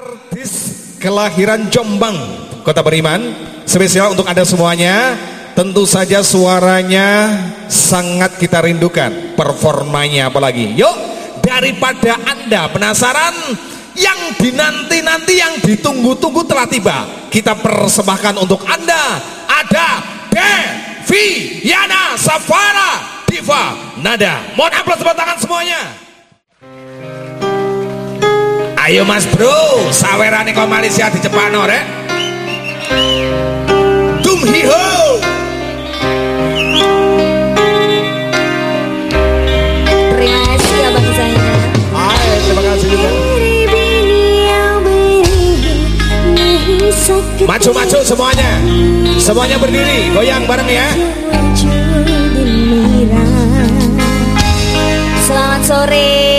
Artis kelahiran Jombang, Kota Beriman, spesial untuk Anda semuanya. Tentu saja suaranya sangat kita rindukan, performanya apalagi. Yuk, daripada Anda penasaran, yang dinanti-nanti yang ditunggu-tunggu telah tiba. Kita persembahkan untuk Anda ada Devi Yana Safara Diva Nada. Mohon aplaus tepuk tangan semuanya. Ayo mas bro, sawerane kok Malaysia di Jepano rek. Dum hi ho. Terima kasih Abang Zainal. Hai, terima kasih juga. Maju-maju semuanya. Semuanya berdiri, goyang bareng ya. Selamat sore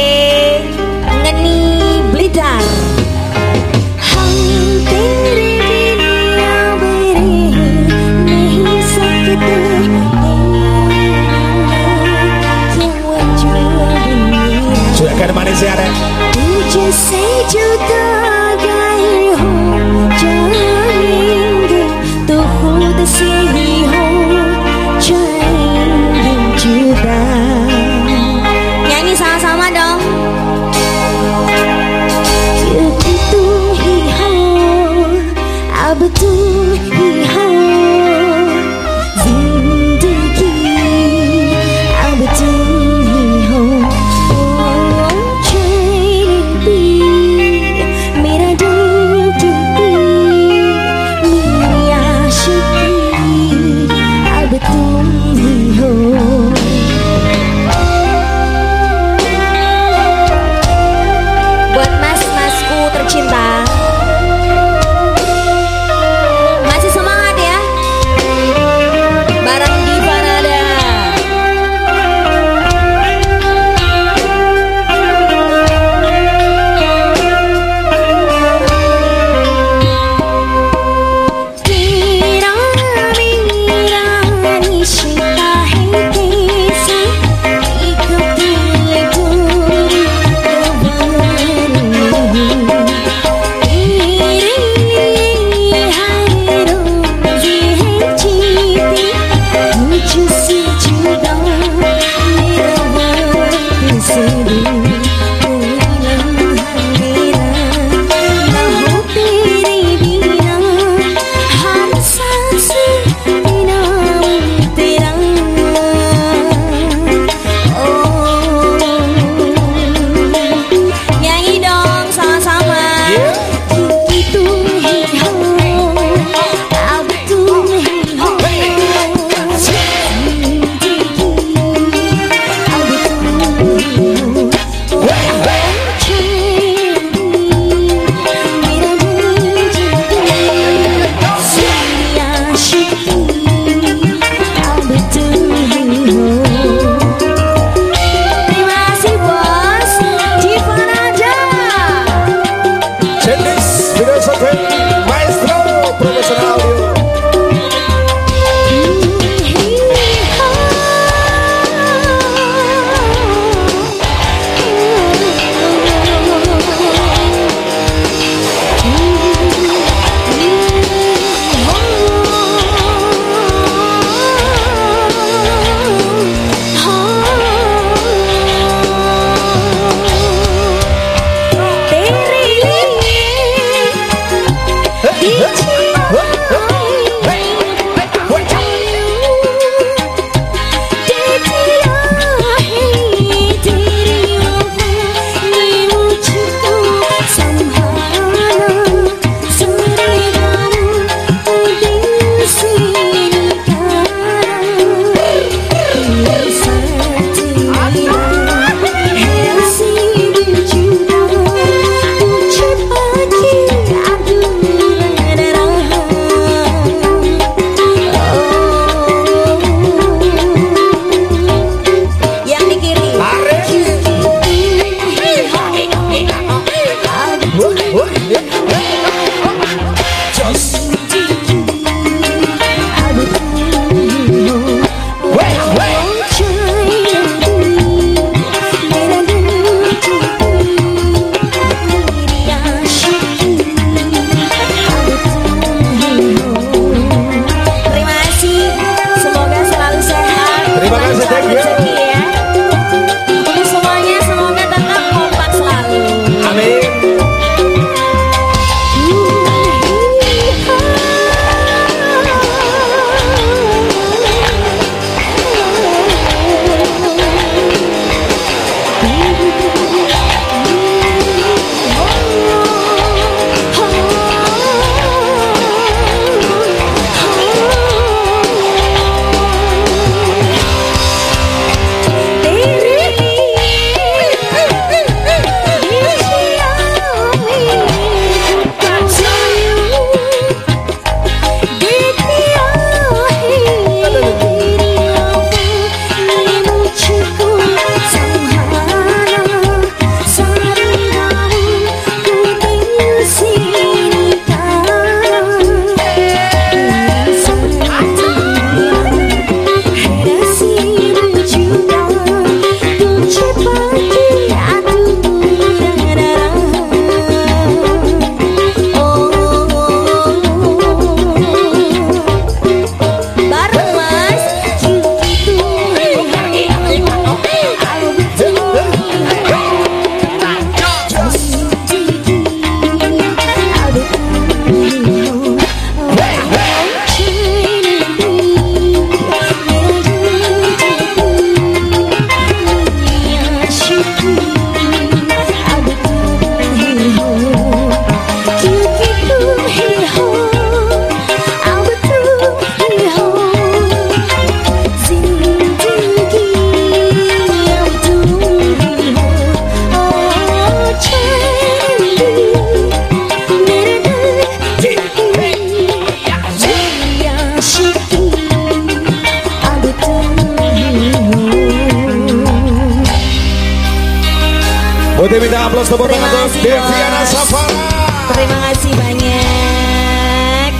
Udah minta aplaus tepuk Terima tangan untuk kasih, Deviana. Safara. Terima kasih banyak.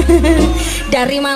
Dari Malaysia.